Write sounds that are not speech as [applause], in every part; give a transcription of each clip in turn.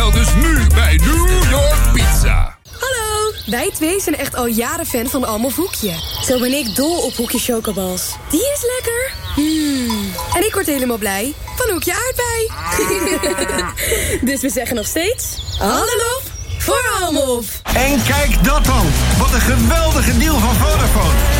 Bestel dus nu bij New York Pizza. Hallo, wij twee zijn echt al jaren fan van Almof Hoekje. Zo ben ik dol op Hoekje Chocobals. Die is lekker. Mm. En ik word helemaal blij van Hoekje Aardbei. [laughs] dus we zeggen nog steeds... Hallo voor Almof. En kijk dat dan. Wat een geweldige deal van Vodafone.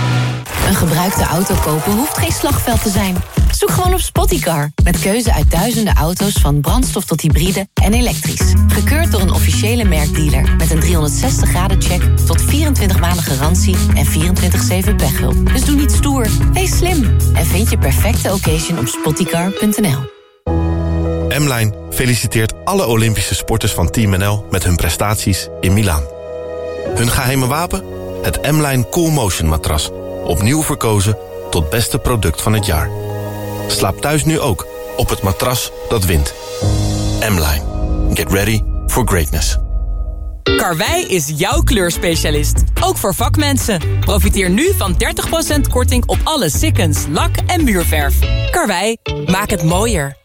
Een gebruikte auto kopen hoeft geen slagveld te zijn. Zoek gewoon op Spottycar. Met keuze uit duizenden auto's van brandstof tot hybride en elektrisch. Gekeurd door een officiële merkdealer. Met een 360 graden check tot 24 maanden garantie en 24-7 pechhulp. Dus doe niet stoer, wees slim. En vind je perfecte occasion op spottycar.nl. M-Line feliciteert alle Olympische sporters van Team NL... met hun prestaties in Milaan. Hun geheime wapen? Het M-Line Cool Motion matras. Opnieuw verkozen tot beste product van het jaar. Slaap thuis nu ook op het matras dat wint. M-Line. Get ready for greatness. Karwei is jouw kleurspecialist. Ook voor vakmensen. Profiteer nu van 30% korting op alle sikkens, lak en muurverf. Karwei, maak het mooier.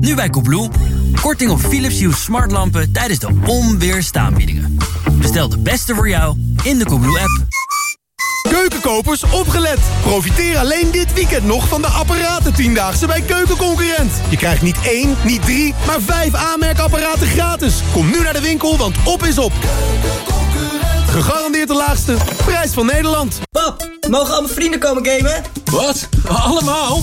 Nu bij Koebloe. Korting op Philips Hue smartlampen tijdens de onweerstaanbiedingen. Bestel de beste voor jou in de Koebloe-app. Keukenkopers, opgelet! Profiteer alleen dit weekend nog van de apparaten Tiendaagse bij Keukenconcurrent. Je krijgt niet één, niet drie, maar vijf aanmerkapparaten gratis. Kom nu naar de winkel, want op is op. Gegarandeerd de laagste prijs van Nederland. Pap, mogen al mijn vrienden komen gamen? Wat? Allemaal?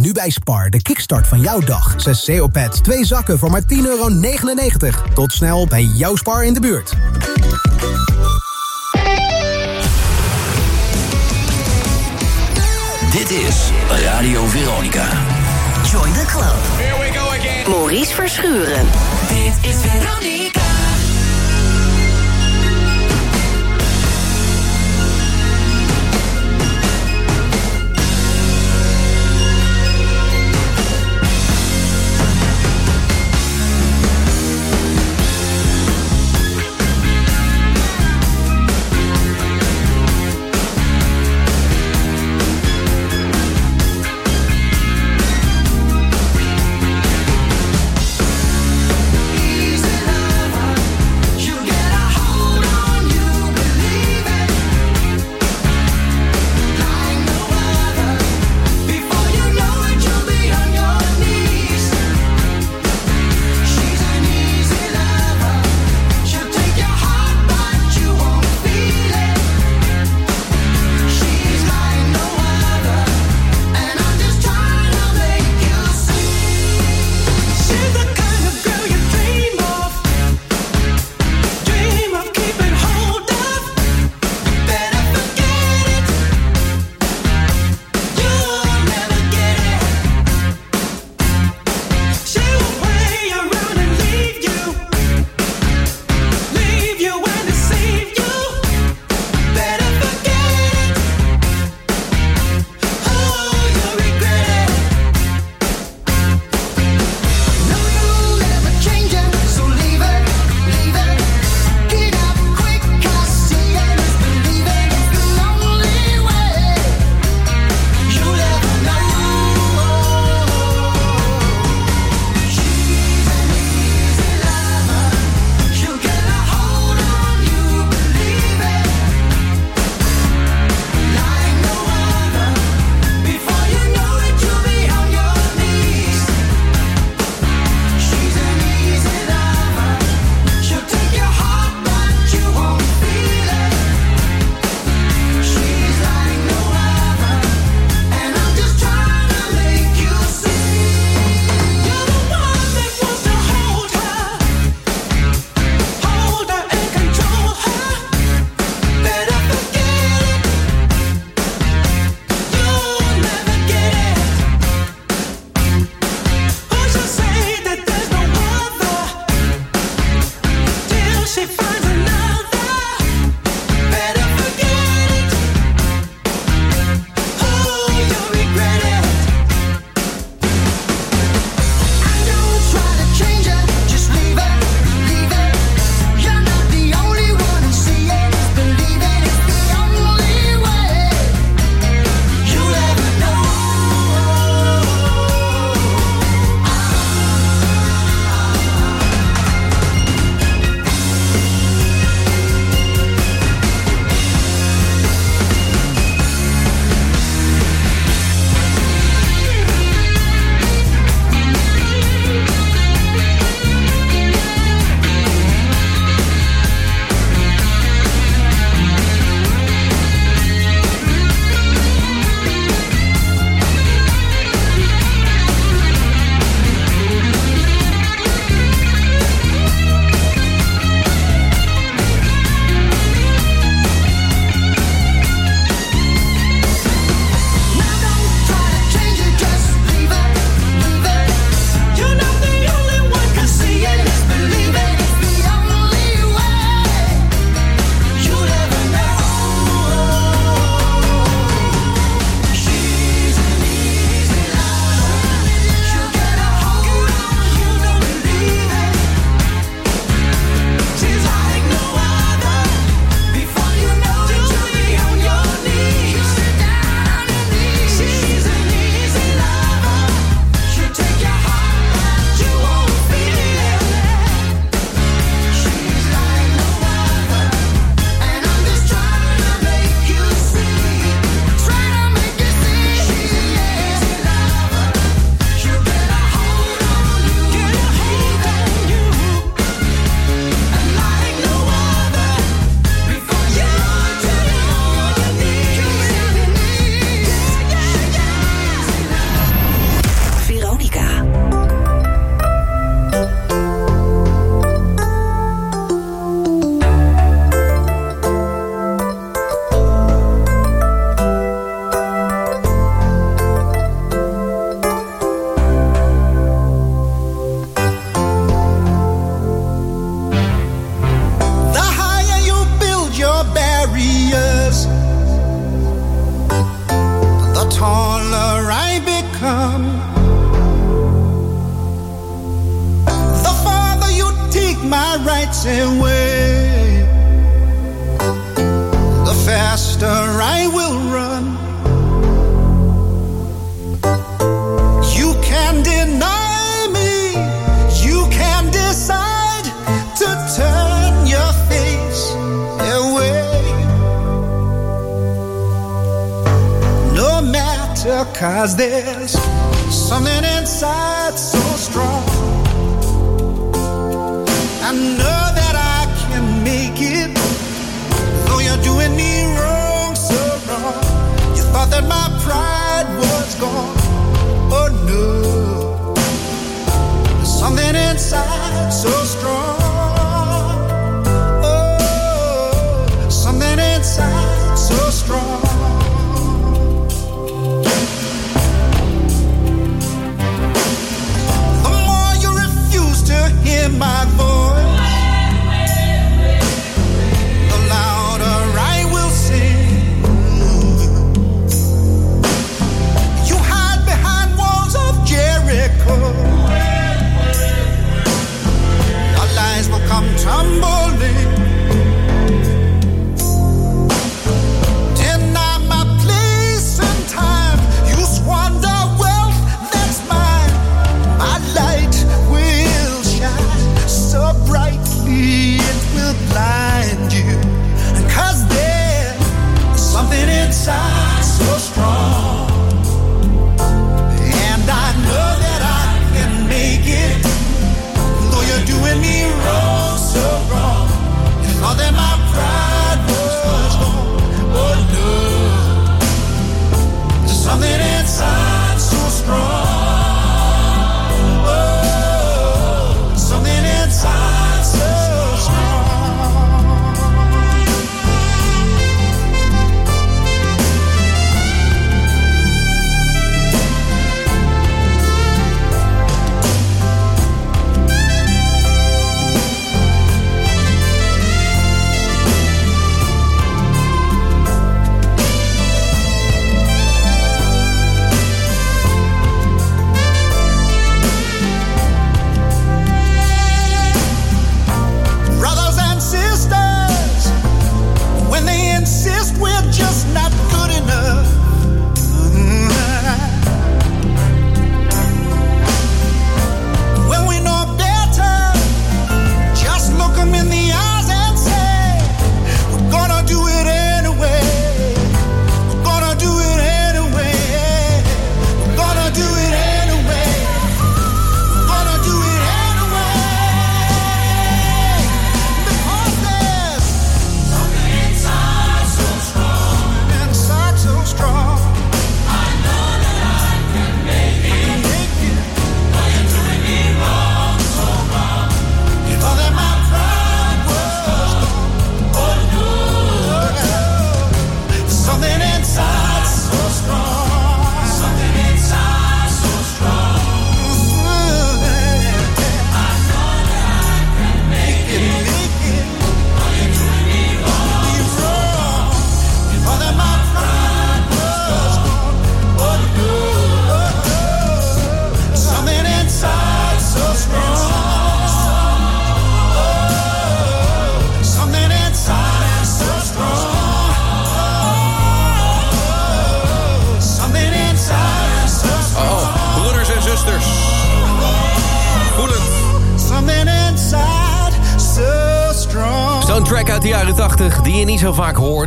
Nu bij Spar, de kickstart van jouw dag. 6 CO-pads, 2 zakken voor maar 10,99 euro. Tot snel bij jouw Spar in de buurt. Dit is Radio Veronica. Join the club. Here we go again. Maurice Verschuren. Dit is Veronica.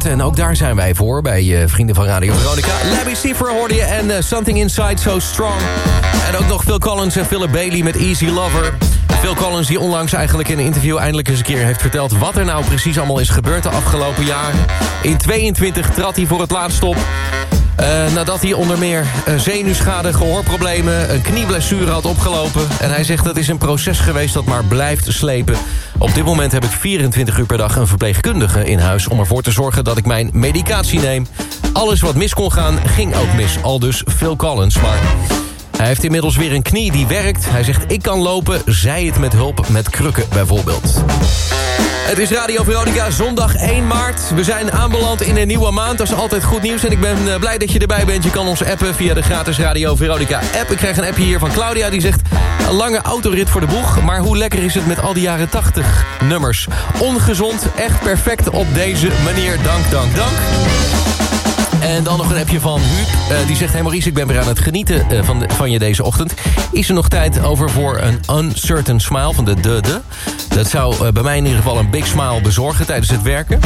En ook daar zijn wij voor bij uh, Vrienden van Radio Veronica. Labby Siever hoorde je en uh, Something Inside So Strong. En ook nog Phil Collins en Philip Bailey met Easy Lover. Phil Collins die onlangs eigenlijk in een interview eindelijk eens een keer heeft verteld... wat er nou precies allemaal is gebeurd de afgelopen jaren. In 22 trad hij voor het laatst op. Eh, nadat hij onder meer een zenuwschade, gehoorproblemen... een knieblessure had opgelopen. En hij zegt dat is een proces geweest dat maar blijft slepen. Op dit moment heb ik 24 uur per dag een verpleegkundige in huis... om ervoor te zorgen dat ik mijn medicatie neem. Alles wat mis kon gaan, ging ook mis. Al dus Phil Collins, maar... Hij heeft inmiddels weer een knie die werkt. Hij zegt ik kan lopen, zij het met hulp met krukken bijvoorbeeld. Het is Radio Veronica, zondag 1 maart. We zijn aanbeland in een nieuwe maand. Dat is altijd goed nieuws en ik ben eh, blij dat je erbij bent. Je kan ons appen via de gratis Radio Veronica app. Ik krijg een appje hier van Claudia die zegt... een lange autorit voor de boeg, maar hoe lekker is het met al die jaren 80 nummers? Ongezond, echt perfect op deze manier. Dank, dank, dank. En dan nog een appje van Huub. Uh, die zegt, hey Maurice, ik ben weer aan het genieten uh, van, van je deze ochtend. Is er nog tijd over voor een uncertain smile van de de de? Dat zou uh, bij mij in ieder geval een big smile bezorgen tijdens het werken.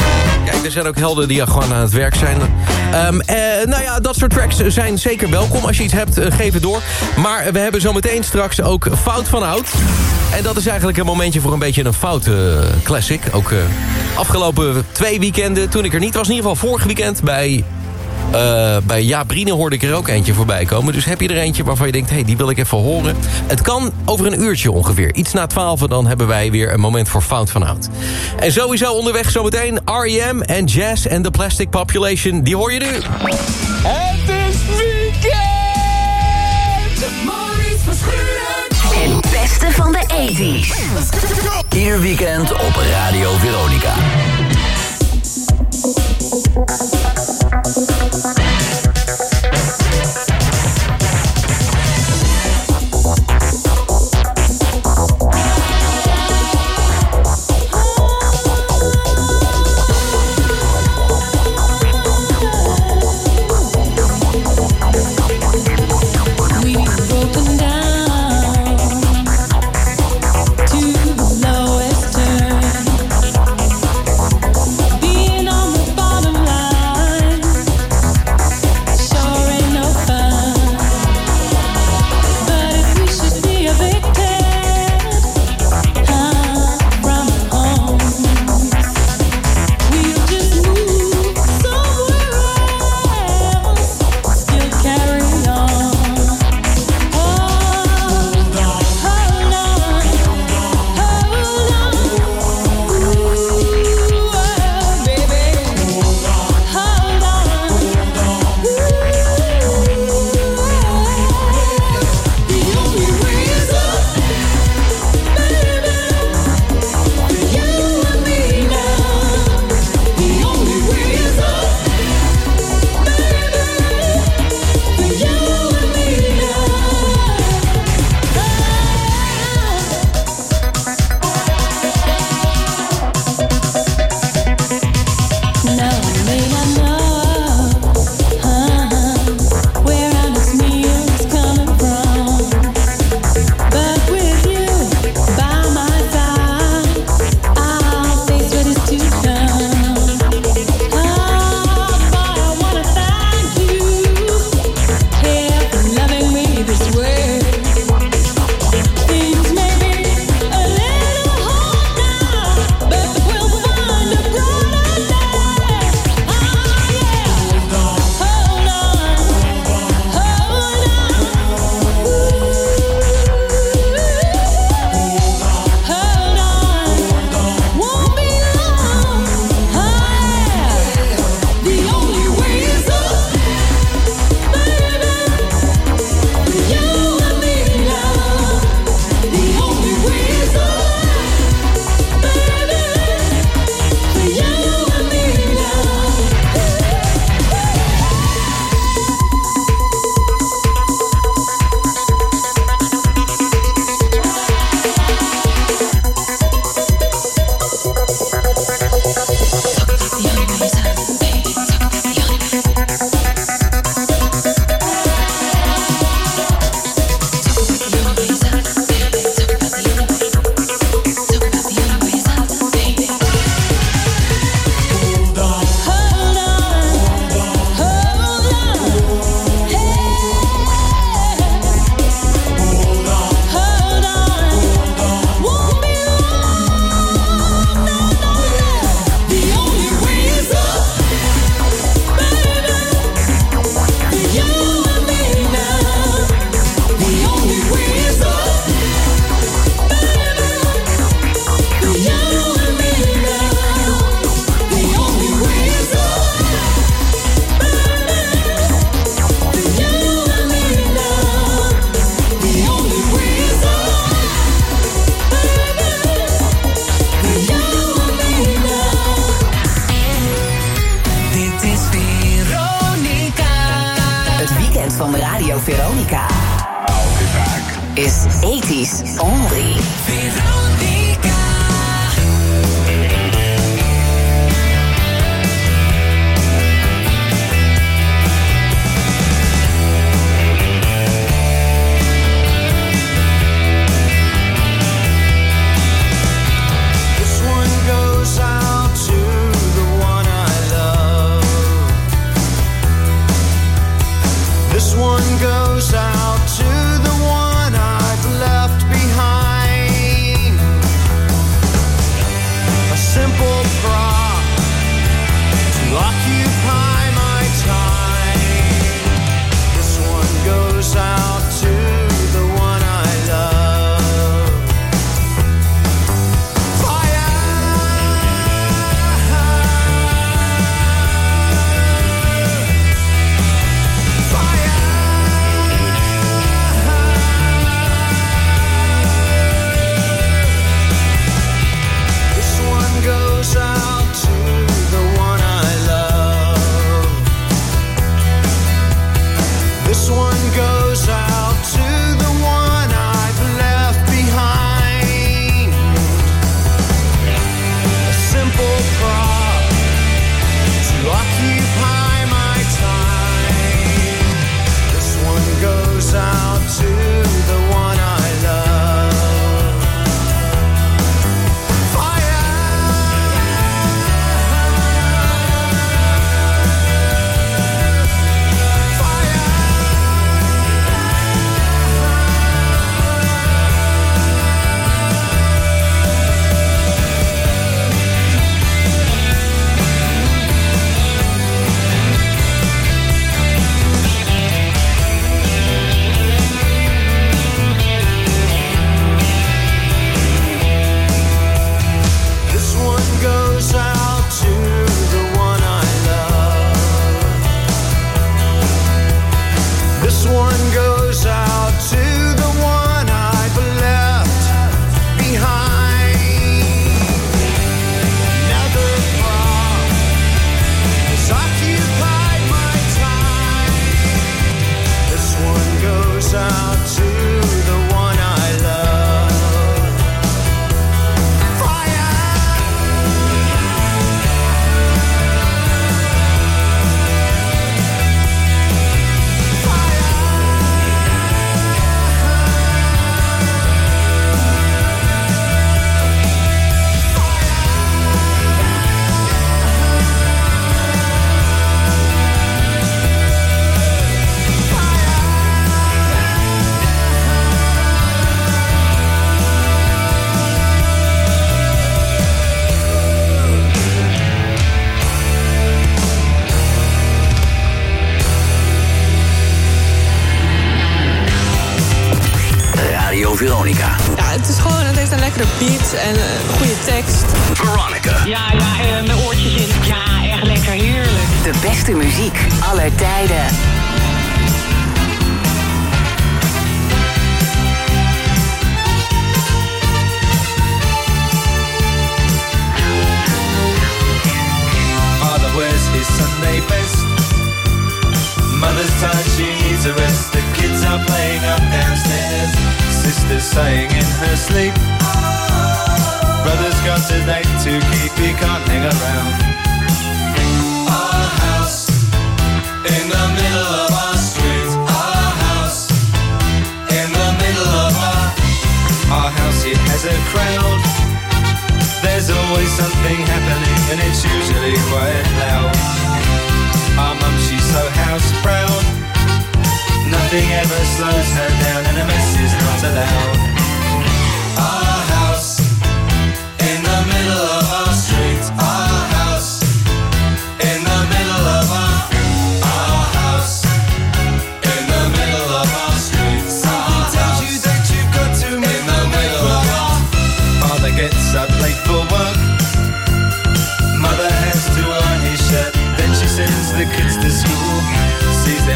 Kijk, er zijn ook helden die gewoon aan het werk zijn. Um, nou ja, dat soort tracks zijn zeker welkom. Als je iets hebt, geef het door. Maar we hebben zometeen straks ook Fout van Oud. En dat is eigenlijk een momentje voor een beetje een foute classic. Ook afgelopen twee weekenden, toen ik er niet was. In ieder geval vorig weekend bij uh, bij Ja Brine hoorde ik er ook eentje voorbij komen. Dus heb je er eentje waarvan je denkt, hé, hey, die wil ik even horen. Het kan over een uurtje ongeveer. Iets na twaalf, dan hebben wij weer een moment voor Fout van Oud. En sowieso onderweg zometeen R.E.M. en Jazz and the Plastic Population. Die hoor je nu. Het is weekend! Maurice Verschuren. Het beste van de 80s. Ieder weekend op Radio Veronica.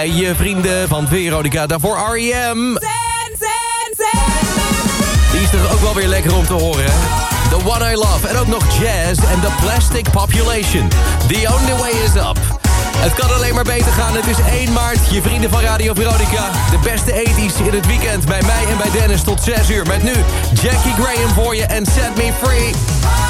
Bij je vrienden van Veronica. Daarvoor R.E.M. Die is toch ook wel weer lekker om te horen, hè? The One I Love en ook nog Jazz en The Plastic Population. The Only Way Is Up. Het kan alleen maar beter gaan. Het is 1 maart. Je vrienden van Radio Veronica. De beste 80s in het weekend bij mij en bij Dennis tot 6 uur. Met nu Jackie Graham voor je en Set Me Free.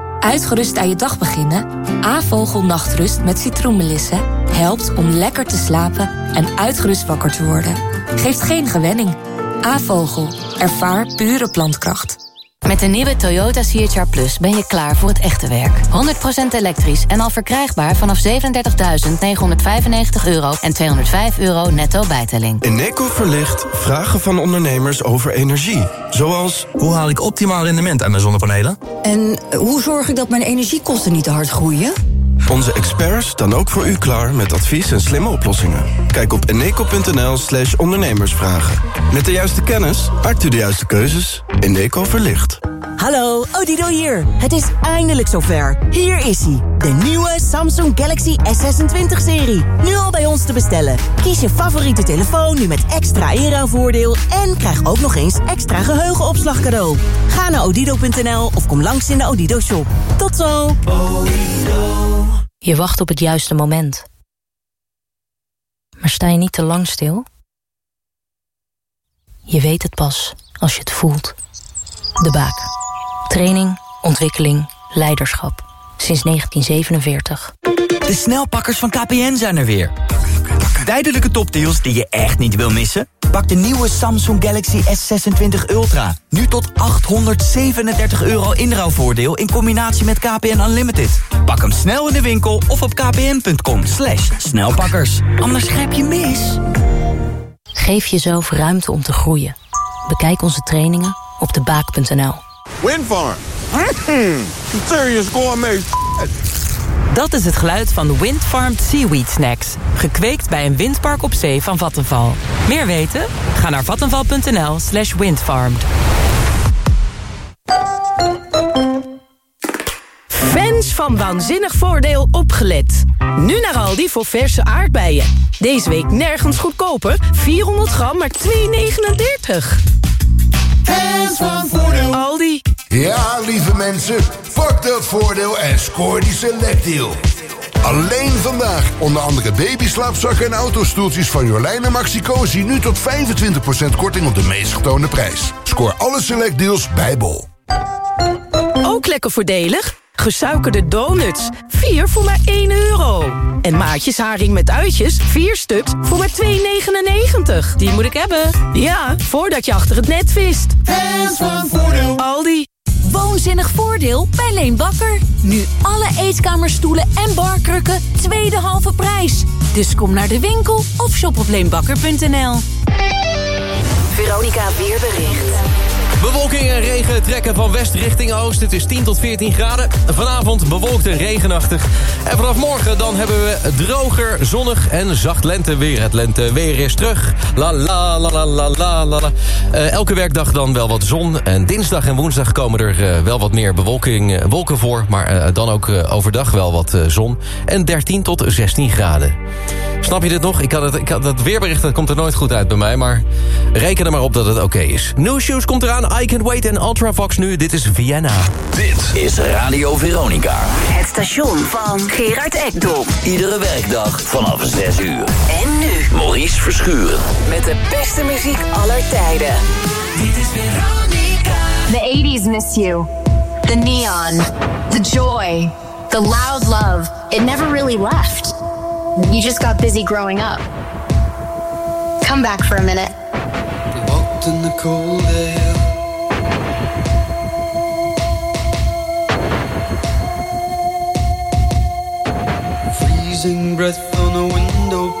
Uitgerust aan je dag beginnen? A-vogel nachtrust met citroenmelissen helpt om lekker te slapen en uitgerust wakker te worden. Geeft geen gewenning. A-vogel. Ervaar pure plantkracht. Met de nieuwe Toyota CHR Plus ben je klaar voor het echte werk. 100% elektrisch en al verkrijgbaar vanaf 37.995 euro en 205 euro netto bijtelling. Eneco verlicht vragen van ondernemers over energie. Zoals, hoe haal ik optimaal rendement aan mijn zonnepanelen? En hoe zorg ik dat mijn energiekosten niet te hard groeien? Onze experts staan ook voor u klaar met advies en slimme oplossingen. Kijk op eneco.nl slash ondernemersvragen. Met de juiste kennis maakt u de juiste keuzes. Eneco verlicht. Hallo, Odido hier. Het is eindelijk zover. Hier is hij, de nieuwe Samsung Galaxy S26-serie. Nu al bij ons te bestellen. Kies je favoriete telefoon nu met extra inruilvoordeel... en krijg ook nog eens extra geheugenopslag cadeau. Ga naar odido.nl of kom langs in de Odido-shop. Tot zo! Je wacht op het juiste moment. Maar sta je niet te lang stil? Je weet het pas als je het voelt. De Baak. Training, ontwikkeling, leiderschap. Sinds 1947. De snelpakkers van KPN zijn er weer. Tijdelijke topdeals die je echt niet wil missen? Pak de nieuwe Samsung Galaxy S26 Ultra. Nu tot 837 euro inruilvoordeel in combinatie met KPN Unlimited. Pak hem snel in de winkel of op kpn.com slash snelpakkers. Anders grijp je mis. Geef jezelf ruimte om te groeien. Bekijk onze trainingen op debaak.nl. Windfarm. Serious gourmet. Dat is het geluid van Windfarmed Seaweed Snacks. Gekweekt bij een windpark op zee van Vattenval. Meer weten? Ga naar vattenval.nl slash windfarmed. Fans van Waanzinnig Voordeel opgelet. Nu naar Aldi voor verse aardbeien. Deze week nergens goedkoper. 400 gram, maar 2,39. Fans van Voordeel. Aldi. Ja, lieve mensen, pak dat voordeel en scoor die selectdeal. Alleen vandaag. Onder andere babyslaapzakken en autostoeltjes van Jorlijn en Maxi Cosi... nu tot 25% korting op de meest getoonde prijs. Scoor alle selectdeals bij Bol. Ook lekker voordelig. Gesuikerde donuts. 4 voor maar 1 euro. En maatjes haring met uitjes. 4 stuks voor maar 2,99. Die moet ik hebben. Ja, voordat je achter het net vist. Fans van Voordeel. Aldi. Woonzinnig voordeel bij Leen Bakker. Nu alle eetkamerstoelen en barkrukken tweede halve prijs. Dus kom naar de winkel of shop op leenbakker.nl. Veronica Weerbericht. Bewolking en regen trekken van west richting oost. Het is 10 tot 14 graden. Vanavond bewolkt en regenachtig. En vanaf morgen dan hebben we droger, zonnig en zacht lenteweer. Het lenteweer is terug. La la la la la la la. Uh, elke werkdag dan wel wat zon. En dinsdag en woensdag komen er uh, wel wat meer bewolking, uh, wolken voor. Maar dan ook overdag wel wat zon. En 13 tot 16 graden. Snap je dit nog? Ik had het, ik had dat weerbericht dat komt er nooit goed uit bij mij. Maar reken er maar op dat het oké okay is. New Shoes komt eraan. I Can't Wait en Ultravox nu. Dit is Vienna. Dit is Radio Veronica. Het station van Gerard Ekdom. Iedere werkdag vanaf 6 uur. En nu Maurice Verschuren. met de beste muziek aller tijden. Dit is Veronica. The 80s miss you. The neon, the joy, the loud love. It never really left. You just got busy growing up. Come back for a minute. Walked in the cold air. Freezing breath on a window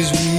Is weaving.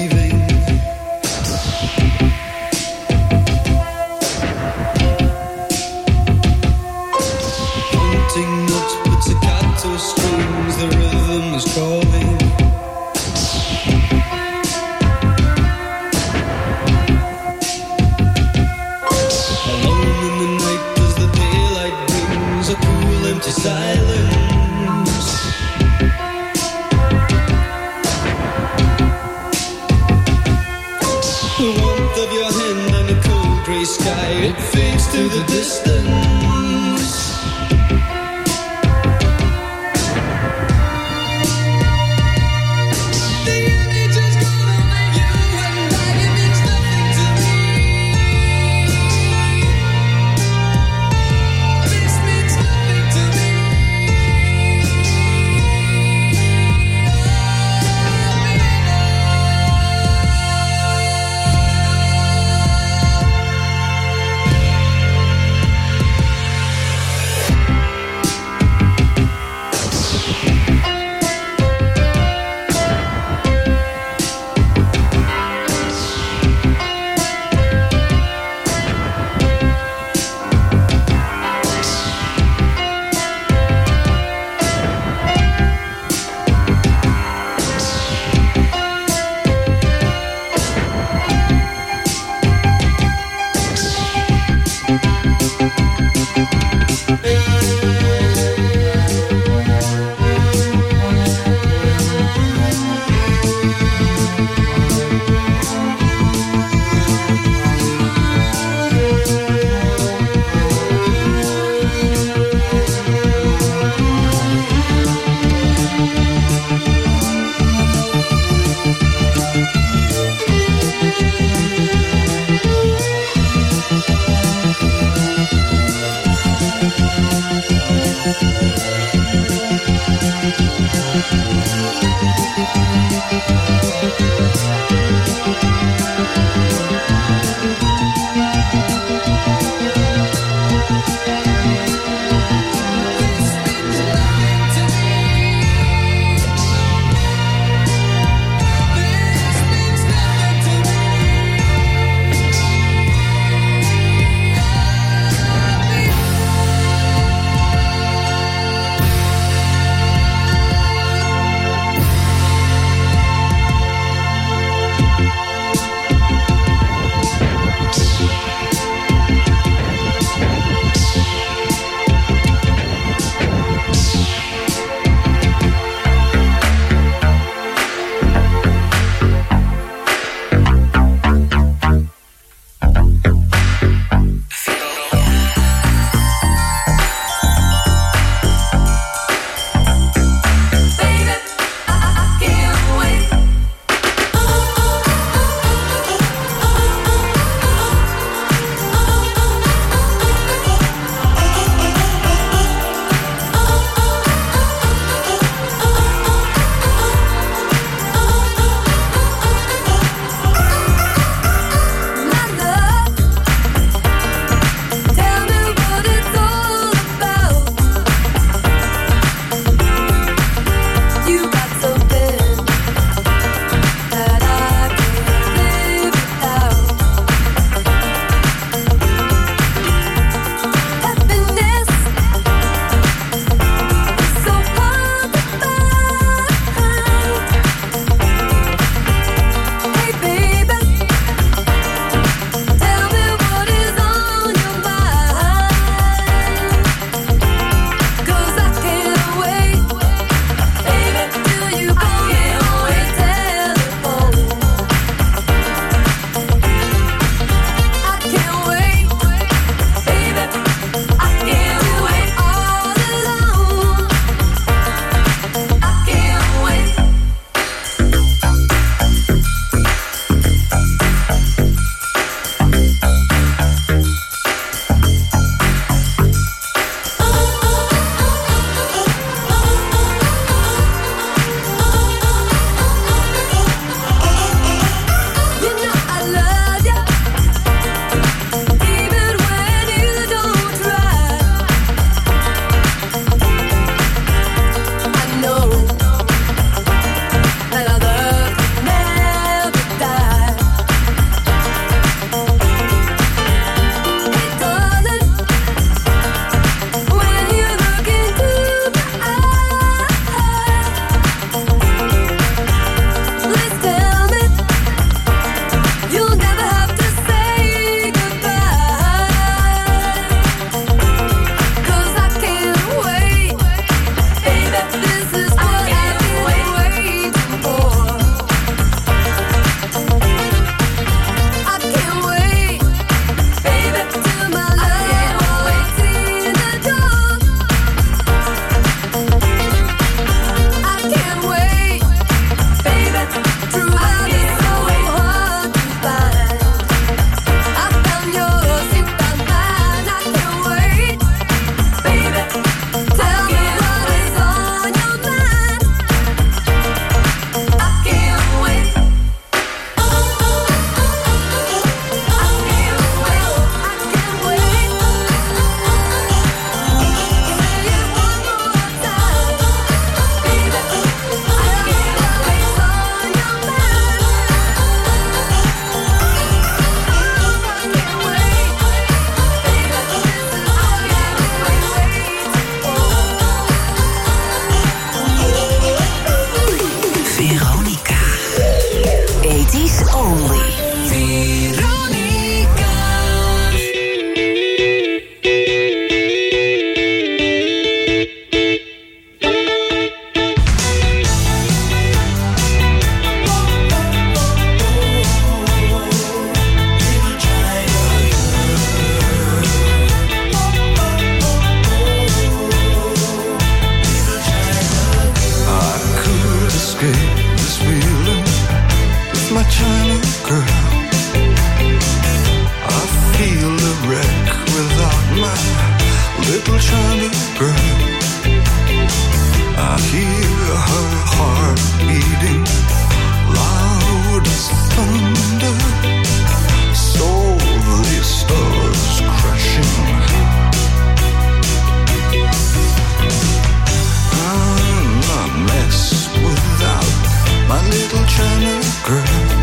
trying to grow.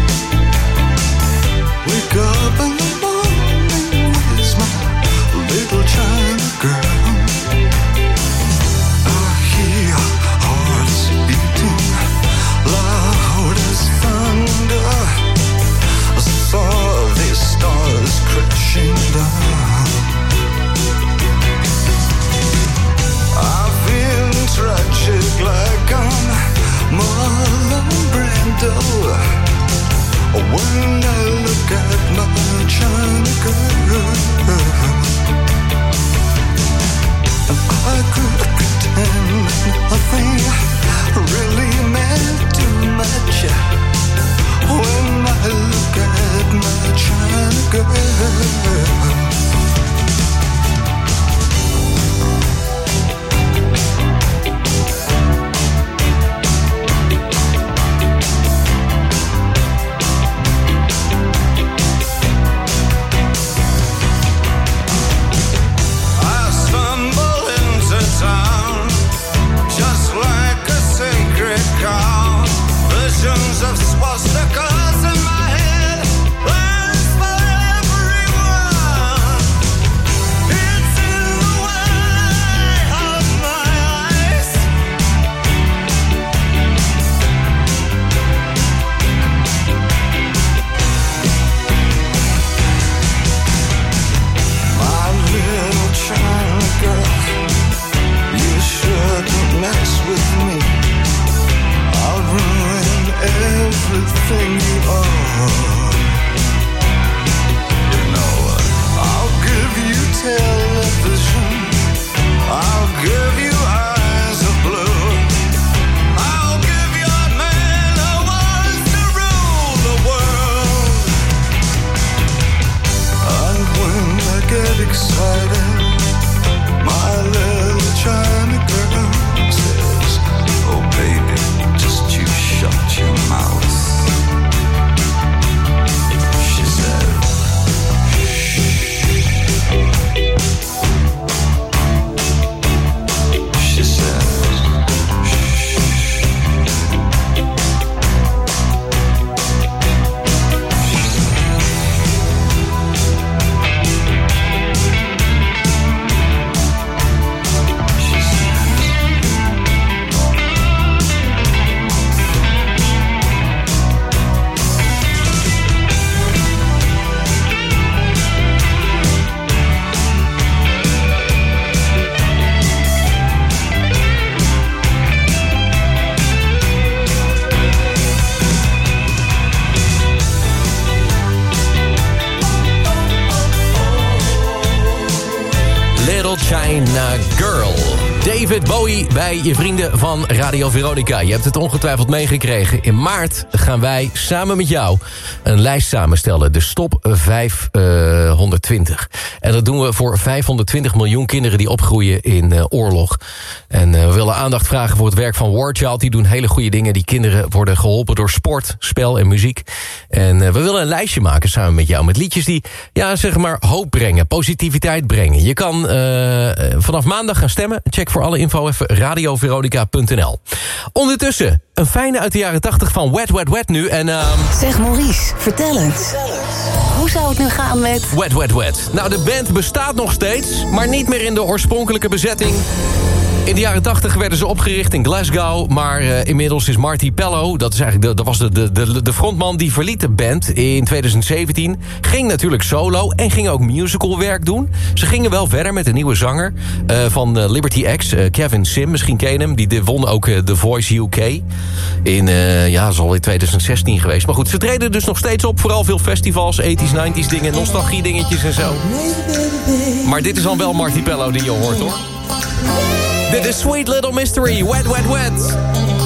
Bij je vrienden van Radio Veronica. Je hebt het ongetwijfeld meegekregen. In maart gaan wij samen met jou een lijst samenstellen. De Stop 520. En dat doen we voor 520 miljoen kinderen die opgroeien in eh, oorlog. En eh, we willen aandacht vragen voor het werk van War Child. Die doen hele goede dingen. Die kinderen worden geholpen door sport, spel en muziek. En eh, we willen een lijstje maken samen met jou. Met liedjes die, ja, zeg maar, hoop brengen. Positiviteit brengen. Je kan eh, vanaf maandag gaan stemmen. Check voor alle info even radioveronica.nl. Ondertussen, een fijne uit de jaren 80 van Wet Wet Wet nu. En, ehm, Zeg Maurice, vertel eens. Hoe zou het nu gaan met... Wet Wet Wet. Nou, de band bestaat nog steeds, maar niet meer in de oorspronkelijke bezetting. In de jaren 80 werden ze opgericht in Glasgow... maar eh, inmiddels is Marty Pello, dat, is eigenlijk de, dat was de, de, de, frontman... die verliet de band in 2017. Ging natuurlijk solo en ging ook musicalwerk doen. Ze gingen wel verder met een nieuwe zanger eh, van eh, Liberty X, Kevin Sim. Misschien ken hem, die won ook The Voice UK. In, ja, dat is al in 2016 geweest. Maar goed, ze treden dus nog steeds op. Vooral veel festivals, 80s, 90s dingen, nostalgie dingetjes en zo. Maar dit is dan wel Marty Pello die je hoort, hoor. Dit is Sweet Little Mystery, Wet Wet Wet.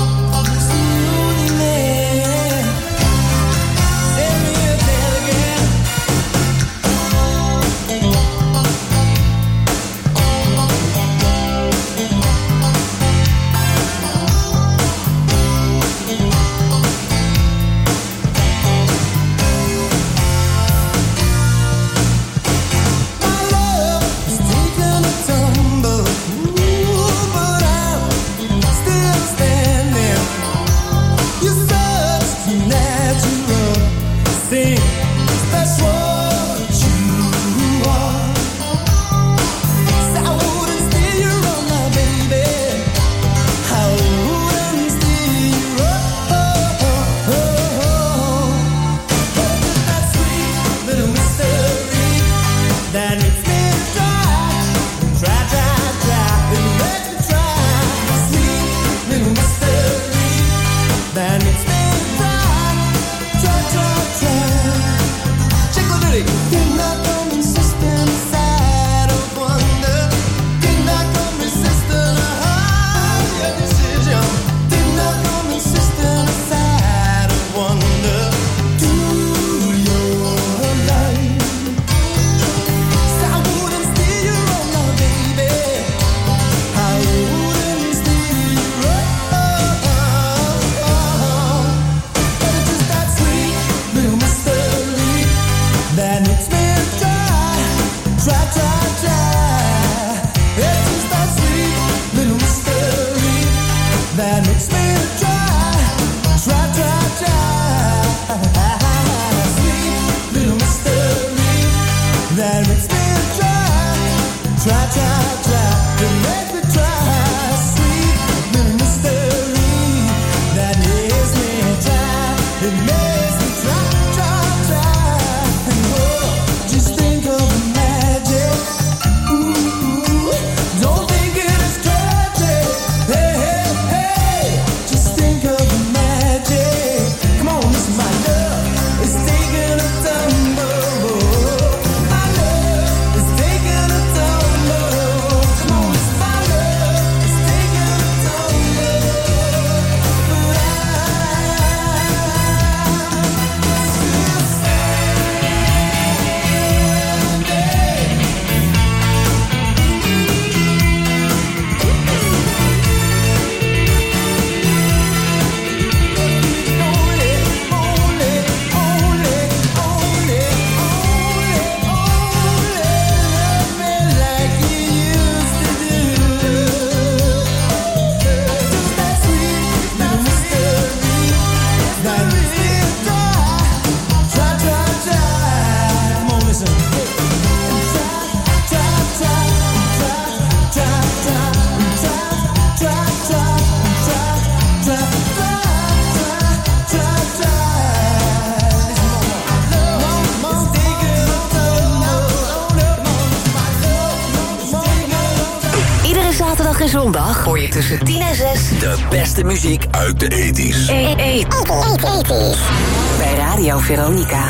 Zondag hoor je tussen 10 en 6 De beste muziek uit de 80s. E- e- bij Radio Veronica.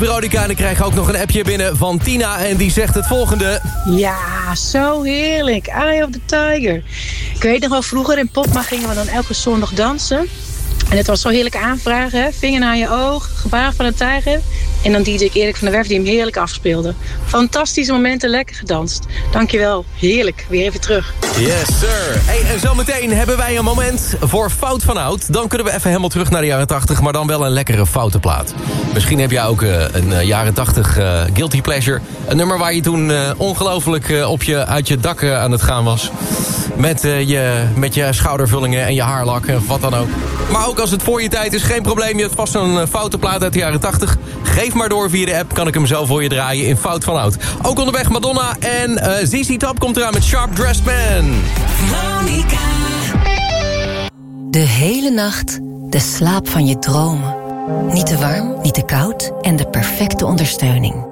Veronica. En ik krijg ook nog een appje binnen van Tina. En die zegt het volgende. Ja, zo heerlijk. Eye of the Tiger. Ik weet nog wel, vroeger in Popma gingen we dan elke zondag dansen. En het was zo heerlijk aanvragen. Vinger naar je oog, gebaar van een tijger. En dan DJ Erik van der Werf die hem heerlijk afspeelde. Fantastische momenten, lekker gedanst. Dankjewel, heerlijk. Weer even terug. Yes, sir. Hey, en zometeen hebben wij een moment voor Fout van Oud. Dan kunnen we even helemaal terug naar de jaren 80, maar dan wel een lekkere foute plaat. Misschien heb jij ook eh, een eh, jaren 80 eh, guilty pleasure. Een nummer waar je toen ongelooflijk op je, uit je dak aan het gaan was. Met, je, met je schoudervullingen en je haarlak of wat dan ook. Maar ook als het voor je tijd is, geen probleem. Je hebt vast een eh, foute plaat uit de jaren 80. Geef maar door via de app, kan ik hem zo voor je draaien in Fout van Oud. Ook onderweg Madonna en eh ZZ Top komt eraan met Sharp Dressed Man. De hele nacht de slaap van je dromen. Niet te warm, niet te koud en de perfecte ondersteuning.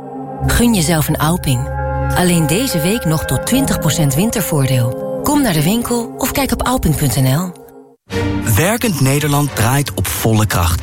Gun jezelf een Alping. Alleen deze week nog tot 20% wintervoordeel. Kom naar de winkel of kijk op alping.nl. Werkend Nederland draait op volle kracht.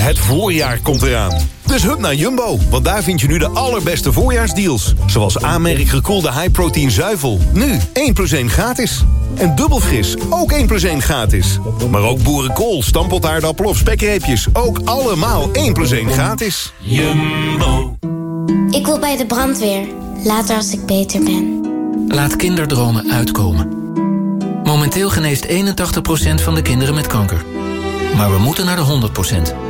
Het voorjaar komt eraan. Dus hup naar Jumbo, want daar vind je nu de allerbeste voorjaarsdeals. Zoals aanmerk gekoelde high-protein zuivel. Nu 1 plus 1 gratis. En dubbel fris, ook 1 plus 1 gratis. Maar ook boerenkool, stamppeltaardappel of spekreepjes. Ook allemaal 1 plus 1 gratis. Jumbo. Ik wil bij de brandweer. Later als ik beter ben. Laat kinderdromen uitkomen. Momenteel geneest 81% van de kinderen met kanker. Maar we moeten naar de 100%.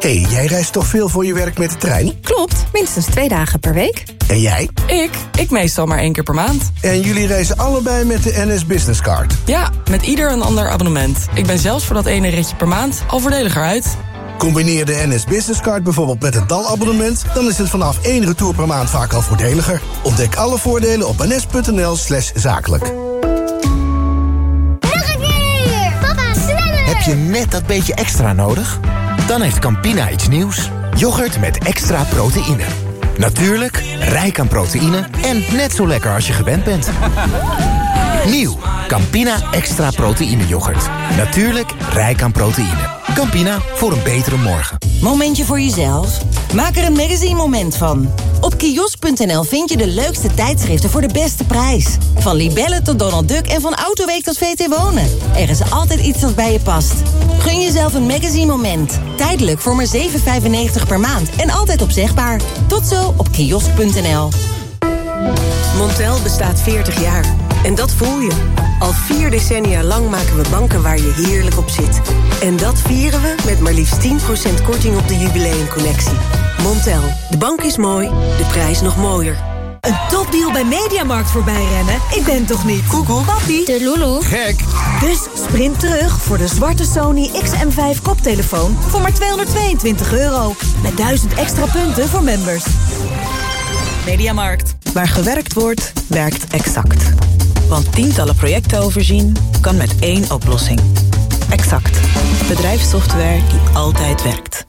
Hé, hey, jij reist toch veel voor je werk met de trein? Klopt, minstens twee dagen per week. En jij? Ik? Ik meestal maar één keer per maand. En jullie reizen allebei met de NS Business Card? Ja, met ieder een ander abonnement. Ik ben zelfs voor dat ene ritje per maand al voordeliger uit. Combineer de NS Business Card bijvoorbeeld met het DAL-abonnement... dan is het vanaf één retour per maand vaak al voordeliger. Ontdek alle voordelen op ns.nl slash zakelijk. Nog een keer! Papa, sneller! Heb je net dat beetje extra nodig? Dan heeft Campina iets nieuws. Yoghurt met extra proteïne. Natuurlijk, rijk aan proteïne en net zo lekker als je gewend bent. Nieuw, Campina extra proteïne yoghurt. Natuurlijk, rijk aan proteïne. Campina, voor een betere morgen. Momentje voor jezelf? Maak er een magazine moment van. Op kiosk.nl vind je de leukste tijdschriften voor de beste prijs. Van Libelle tot Donald Duck en van Autoweek tot VT Wonen. Er is altijd iets dat bij je past. Gun jezelf een magazine moment. Tijdelijk voor maar 7,95 per maand en altijd opzegbaar. Tot zo op kiosk.nl. Montel bestaat 40 jaar. En dat voel je. Al vier decennia lang maken we banken waar je heerlijk op zit. En dat vieren we met maar liefst 10% korting op de jubileumcollectie. Montel, de bank is mooi, de prijs nog mooier. Een topdeal bij Mediamarkt voorbij rennen? Ik ben toch niet? Google. Papi. De Lulu. Gek. Dus sprint terug voor de zwarte Sony XM5 koptelefoon voor maar 222 euro. Met 1000 extra punten voor members. Mediamarkt. Waar gewerkt wordt, werkt exact. Want tientallen projecten overzien kan met één oplossing. Exact. Bedrijfssoftware die altijd werkt.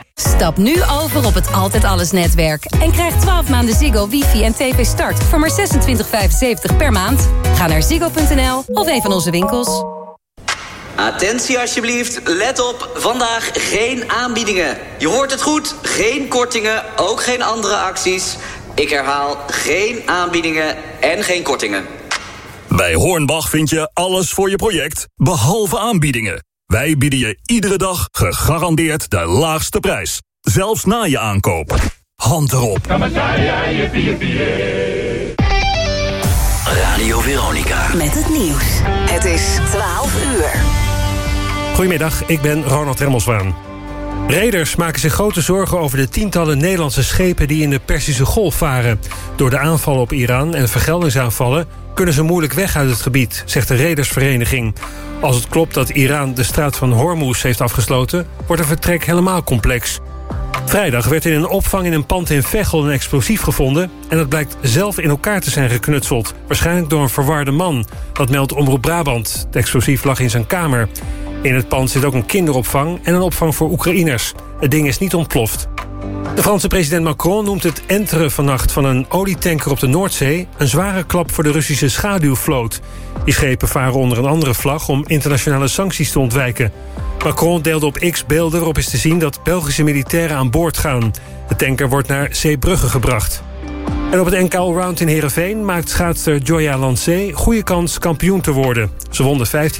Stap nu over op het Altijd Alles netwerk. En krijg 12 maanden Ziggo, wifi en tv start voor maar 26,75 per maand. Ga naar ziggo.nl of een van onze winkels. Attentie alsjeblieft, let op, vandaag geen aanbiedingen. Je hoort het goed, geen kortingen, ook geen andere acties. Ik herhaal, geen aanbiedingen en geen kortingen. Bij Hornbach vind je alles voor je project, behalve aanbiedingen. Wij bieden je iedere dag gegarandeerd de laagste prijs. Zelfs na je aankoop. Hand erop. Radio Veronica. Met het nieuws. Het is 12 uur. Goedemiddag, ik ben Ronald Remmelswaan. Reders maken zich grote zorgen over de tientallen Nederlandse schepen... die in de Persische Golf varen. Door de aanvallen op Iran en vergeldingsaanvallen... kunnen ze moeilijk weg uit het gebied, zegt de redersvereniging. Als het klopt dat Iran de straat van Hormuz heeft afgesloten... wordt een vertrek helemaal complex. Vrijdag werd in een opvang in een pand in Veghel een explosief gevonden... en het blijkt zelf in elkaar te zijn geknutseld. Waarschijnlijk door een verwarde man. Dat meldt Omroep Brabant. Het explosief lag in zijn kamer. In het pand zit ook een kinderopvang en een opvang voor Oekraïners. Het ding is niet ontploft. De Franse president Macron noemt het enteren vannacht van een olietanker op de Noordzee... een zware klap voor de Russische schaduwvloot. Die schepen varen onder een andere vlag om internationale sancties te ontwijken. Macron deelde op X beelden waarop is te zien dat Belgische militairen aan boord gaan. De tanker wordt naar Zeebrugge gebracht. En op het NK Allround in Heerenveen maakt schaatster Joya Lancé... goede kans kampioen te worden. Ze won de 15